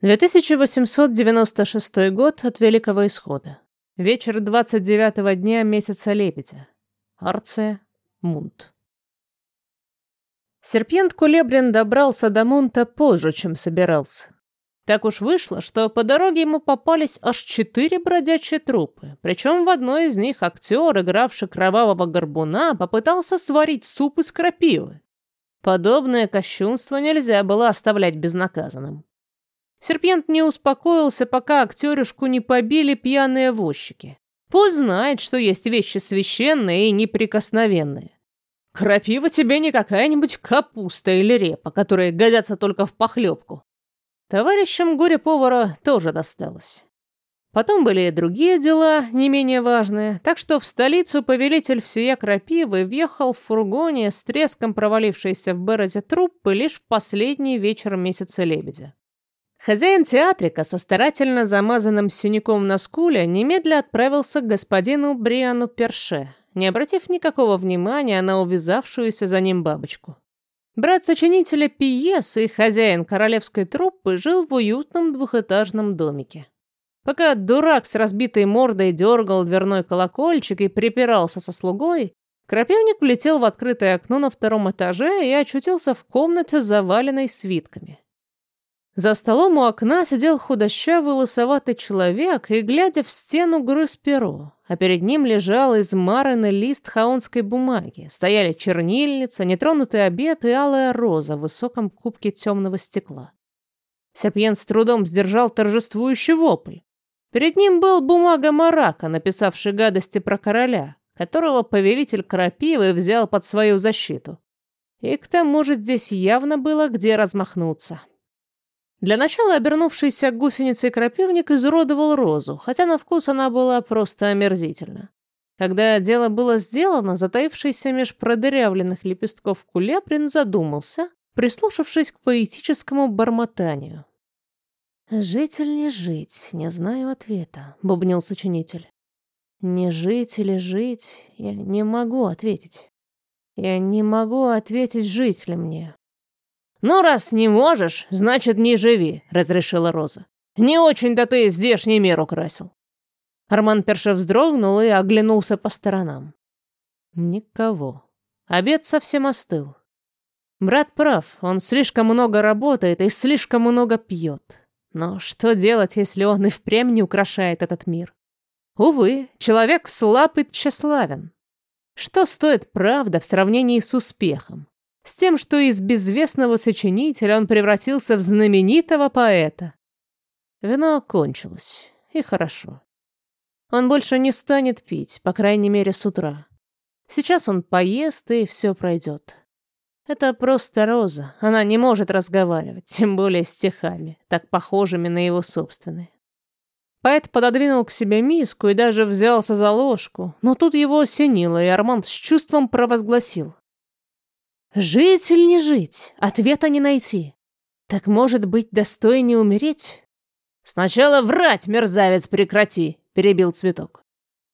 2896 год от Великого Исхода. Вечер 29-го дня месяца Лебедя. Арция, Мунт. Серпент Кулебрин добрался до Мунта позже, чем собирался. Так уж вышло, что по дороге ему попались аж четыре бродячие трупы, причем в одной из них актер, игравший кровавого горбуна, попытался сварить суп из крапивы. Подобное кощунство нельзя было оставлять безнаказанным. Серпент не успокоился, пока актерюшку не побили пьяные возчики. Пусть знает, что есть вещи священные и неприкосновенные. Крапива тебе не какая-нибудь капуста или репа, которые годятся только в похлебку. Товарищам горе-повара тоже досталось. Потом были и другие дела, не менее важные, так что в столицу повелитель всея крапивы въехал в фургоне с треском провалившейся в Бероде труппы лишь в последний вечер месяца лебедя. Хозяин театрика со старательно замазанным синяком на скуле немедля отправился к господину Бриану Перше, не обратив никакого внимания на увязавшуюся за ним бабочку. Брат сочинителя пьесы и хозяин королевской труппы жил в уютном двухэтажном домике. Пока дурак с разбитой мордой дергал дверной колокольчик и припирался со слугой, крапивник влетел в открытое окно на втором этаже и очутился в комнате, заваленной свитками. За столом у окна сидел худощавый лысоватый человек и, глядя в стену, грыз перо, а перед ним лежал измаранный лист хаонской бумаги. Стояли чернильница, нетронутый обед и алая роза в высоком кубке темного стекла. Серпьен с трудом сдержал торжествующий вопль. Перед ним был бумага Марака, написавший гадости про короля, которого повелитель Крапивы взял под свою защиту. И к тому же здесь явно было где размахнуться. Для начала обернувшийся гусеницей крапивник изуродовал розу, хотя на вкус она была просто омерзительна. Когда дело было сделано, затаившийся меж продырявленных лепестков кулеприн задумался, прислушавшись к поэтическому бормотанию. «Жить или не жить, не знаю ответа», — бубнил сочинитель. «Не жить или жить, я не могу ответить. Я не могу ответить, жить ли мне. «Ну, раз не можешь, значит, не живи», — разрешила Роза. «Не очень-то ты здешний мир украсил». Арман Перше вздрогнул и оглянулся по сторонам. Никого. Обед совсем остыл. Брат прав, он слишком много работает и слишком много пьет. Но что делать, если он и впрямь не украшает этот мир? Увы, человек слаб и тщеславен. Что стоит правда в сравнении с успехом? С тем, что из безвестного сочинителя он превратился в знаменитого поэта. Вино кончилось, и хорошо. Он больше не станет пить, по крайней мере, с утра. Сейчас он поест, и все пройдет. Это просто Роза. Она не может разговаривать, тем более стихами, так похожими на его собственные. Поэт пододвинул к себе миску и даже взялся за ложку, но тут его осенило, и Арманд с чувством провозгласил. Жить или не жить? Ответа не найти. Так может быть, достойнее умереть? Сначала врать, мерзавец, прекрати, перебил цветок.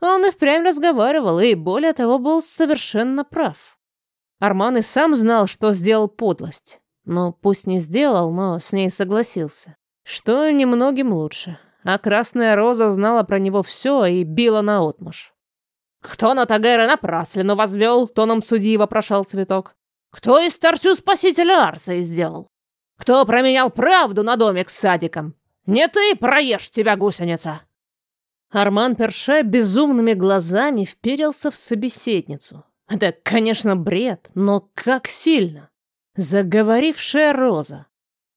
Он и впрямь разговаривал, и более того был совершенно прав. Арман и сам знал, что сделал подлость. Ну, пусть не сделал, но с ней согласился. Что немногим лучше. А Красная Роза знала про него все и била наотмашь. «Кто на Тагера напраслину возвел?» — тоном судьи вопрошал цветок. Кто из торчу спасителя Арса сделал? Кто променял правду на домик с садиком? Не ты проешь тебя, гусеница!» Арман Перше безумными глазами вперился в собеседницу. Это, конечно, бред, но как сильно! Заговорившая роза.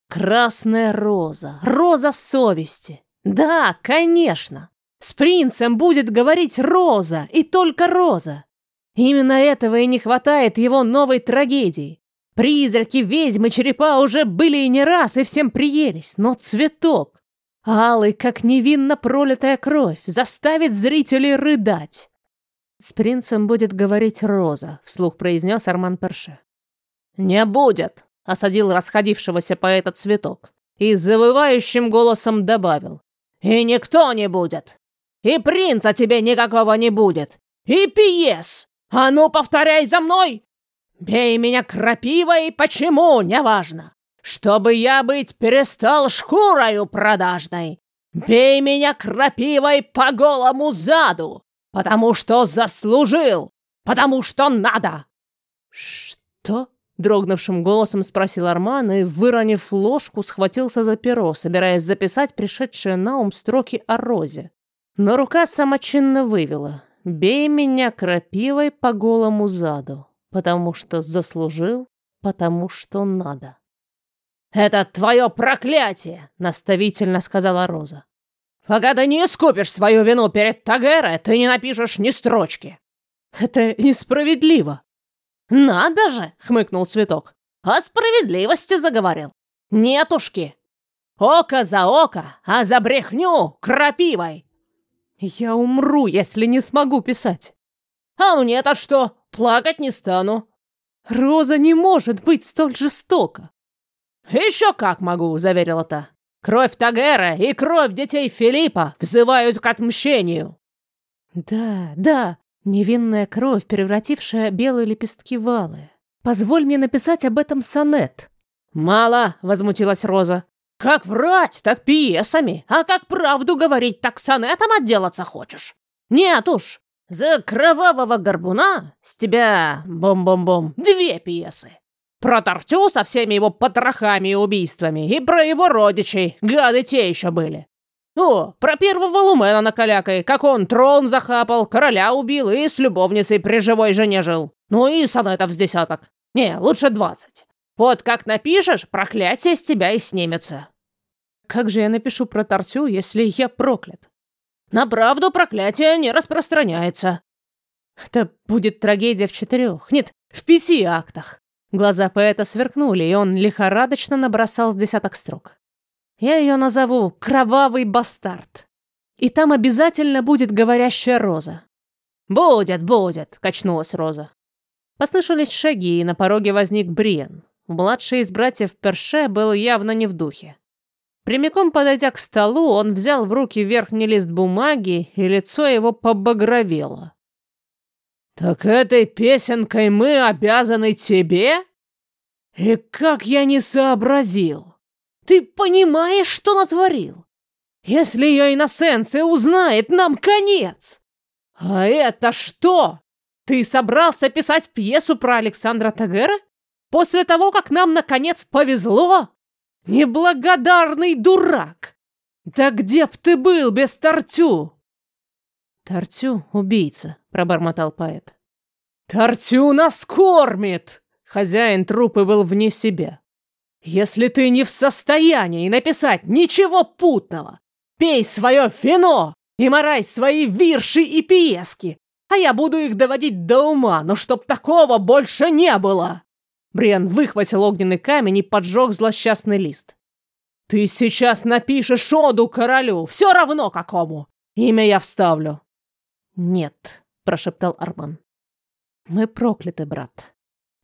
Красная роза. Роза совести. Да, конечно. С принцем будет говорить роза, и только роза. Именно этого и не хватает его новой трагедии. Призраки, ведьмы, черепа уже были и не раз, и всем приелись, но цветок, алый, как невинно пролитая кровь, заставит зрителей рыдать. «С принцем будет говорить Роза», — вслух произнес Арман Перше. «Не будет», — осадил расходившегося поэта цветок и завывающим голосом добавил. «И никто не будет! И принца тебе никакого не будет! И пьес! «А ну, повторяй за мной! Бей меня крапивой, почему, неважно! чтобы я быть перестал шкурою продажной. Бей меня крапивой по голому заду, потому что заслужил, потому что надо. Что? Дрогнувшим голосом спросил Арман и, выронив ложку, схватился за перо, собираясь записать пришедшие на ум строки о розе. Но рука самочинно вывела. «Бей меня крапивой по голому заду, потому что заслужил, потому что надо». «Это твое проклятие!» — наставительно сказала Роза. «Пока ты не искупишь свою вину перед Тагерой, ты не напишешь ни строчки». «Это несправедливо», «Надо же!» — хмыкнул цветок. «О справедливости заговорил. Нетушки! Око за око, а за брехню крапивой!» «Я умру, если не смогу писать!» «А мне-то что? Плакать не стану!» «Роза не может быть столь жестока!» «Еще как могу!» — заверила та. «Кровь Тагера и кровь детей Филиппа взывают к отмщению!» «Да, да, Невинная кровь, превратившая белые лепестки в алые. Позволь мне написать об этом сонет. Мало, возмутилась Роза. Как врать, так пьесами, а как правду говорить, так сонетом отделаться хочешь? Нет уж, за кровавого горбуна с тебя, бом-бом-бом, две пьесы. Про Тортю со всеми его потрохами и убийствами, и про его родичей, гады те еще были. О, про первого Лумена накалякай, как он трон захапал, короля убил и с любовницей при живой жене жил. Ну и сонетов с десяток. Не, лучше двадцать. Вот как напишешь, проклятие с тебя и снимется. Как же я напишу про Тортю, если я проклят? На правду проклятие не распространяется. Это будет трагедия в четырех, нет, в пяти актах. Глаза поэта сверкнули, и он лихорадочно набросал с десяток строк. Я ее назову «Кровавый бастард». И там обязательно будет говорящая роза. «Будет, будет», — качнулась роза. Послышались шаги, и на пороге возник Бриен. Младший из братьев Перше был явно не в духе. Прямиком подойдя к столу, он взял в руки верхний лист бумаги, и лицо его побагровело. «Так этой песенкой мы обязаны тебе? И как я не сообразил!» Ты понимаешь, что натворил? Если ее иносенция узнает, нам конец. А это что? Ты собрался писать пьесу про Александра Тагера? После того, как нам наконец повезло? Неблагодарный дурак! Да где б ты был без Тартю? Тартю — убийца, пробормотал поэт. Тартю нас кормит! Хозяин трупы был вне себя. Если ты не в состоянии написать ничего путного, пей свое вино и морай свои вирши и пьески, а я буду их доводить до ума, но чтоб такого больше не было!» Бриан выхватил огненный камень и поджег злосчастный лист. «Ты сейчас напишешь оду королю, все равно какому! Имя я вставлю!» «Нет», — прошептал Арман. «Мы прокляты, брат.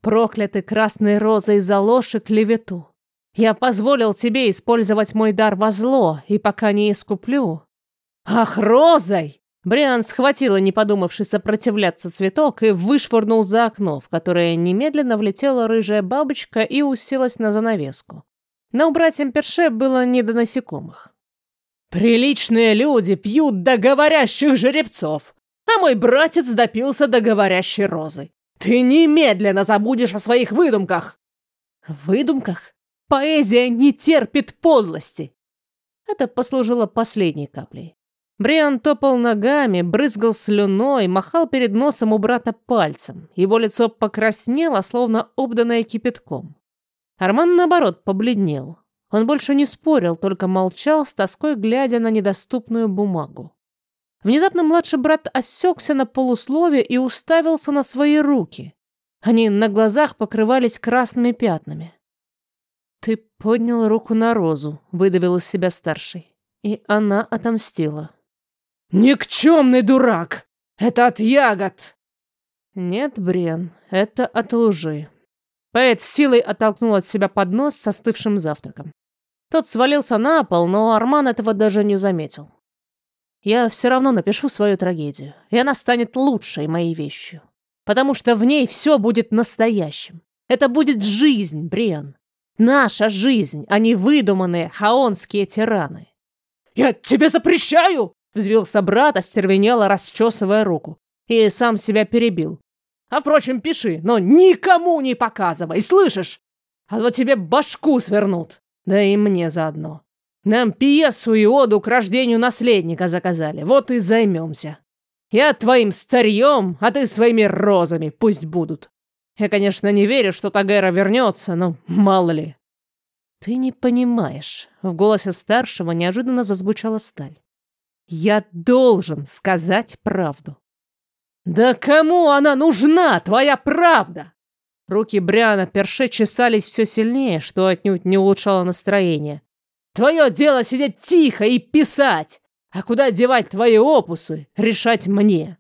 Прокляты красной розой за ложь и клевету. Я позволил тебе использовать мой дар во зло, и пока не искуплю... Ах, розой! Бриан схватила, не подумавши сопротивляться цветок, и вышвырнул за окно, в которое немедленно влетела рыжая бабочка и уселась на занавеску. Но братьям Перше было не до насекомых. «Приличные люди пьют до говорящих жеребцов, а мой братец допился до говорящей розы. Ты немедленно забудешь о своих выдумках. Выдумках? Поэзия не терпит подлости. Это послужило последней каплей. Бриан топал ногами, брызгал слюной, махал перед носом у брата пальцем. Его лицо покраснело, словно обданное кипятком. Арман, наоборот, побледнел. Он больше не спорил, только молчал, с тоской глядя на недоступную бумагу. Внезапно младший брат осекся на полуслове и уставился на свои руки. Они на глазах покрывались красными пятнами. «Ты поднял руку на розу», — выдавил из себя старший. И она отомстила. «Никчемный дурак! Это от ягод!» «Нет, Брен, это от лжи». Поэт с силой оттолкнул от себя поднос с остывшим завтраком. Тот свалился на пол, но Арман этого даже не заметил. Я все равно напишу свою трагедию, и она станет лучшей моей вещью. Потому что в ней все будет настоящим. Это будет жизнь, Бриан. Наша жизнь, а не выдуманные хаонские тираны. «Я тебе запрещаю!» Взвился брат, остервенело расчесывая руку. И сам себя перебил. «А впрочем, пиши, но никому не показывай, слышишь? А то тебе башку свернут. Да и мне заодно. Нам пьесу и оду к рождению наследника заказали, вот и займемся. Я твоим старьем, а ты своими розами пусть будут. Я, конечно, не верю, что Тагера вернется, но мало ли. Ты не понимаешь. В голосе старшего неожиданно зазвучала сталь. Я должен сказать правду. Да кому она нужна, твоя правда? Руки Бриана Перше чесались все сильнее, что отнюдь не улучшало настроение. Твое дело сидеть тихо и писать, а куда девать твои опусы, решать мне.